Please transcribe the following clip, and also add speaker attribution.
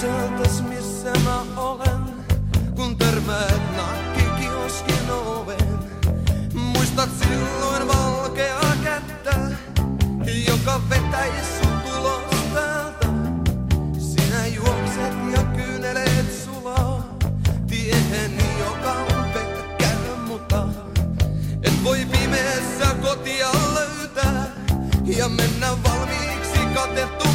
Speaker 1: sieltäs missä mä olen, kun törmäät nakkikioskin oven. Muistat silloin valkea kättä, joka vetäis sun tulos täältä. Sinä juokset ja kyyneleet sulaa, tiehen joka on pelkkä muta. Et voi pimeässä kotia löytää ja mennä valmiiksi katettu